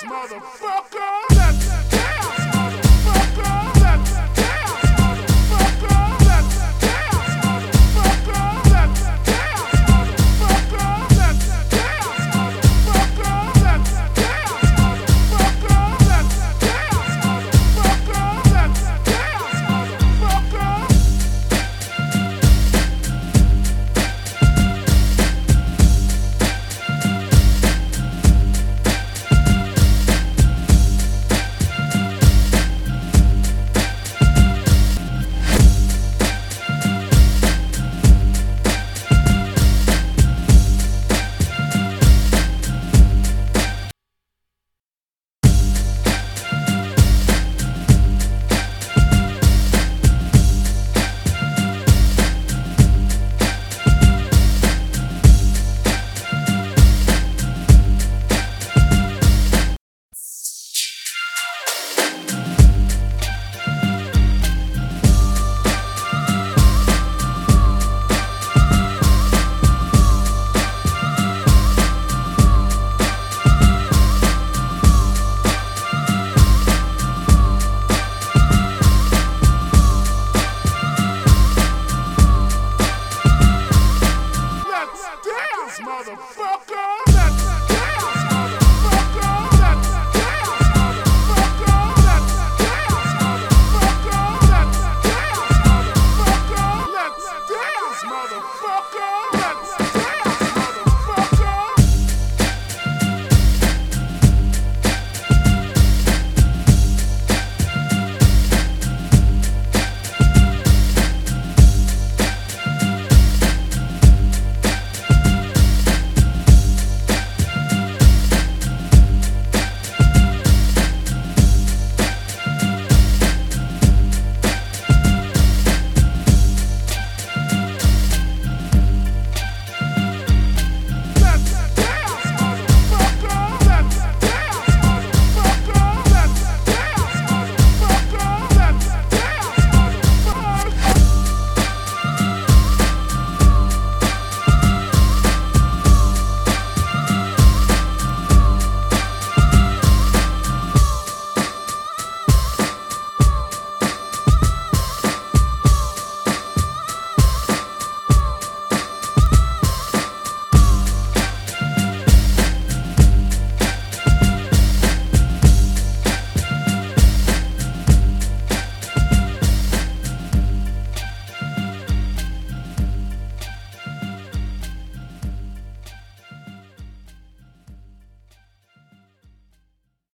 motherfucker! chaos, motherfucker. Motherfucker.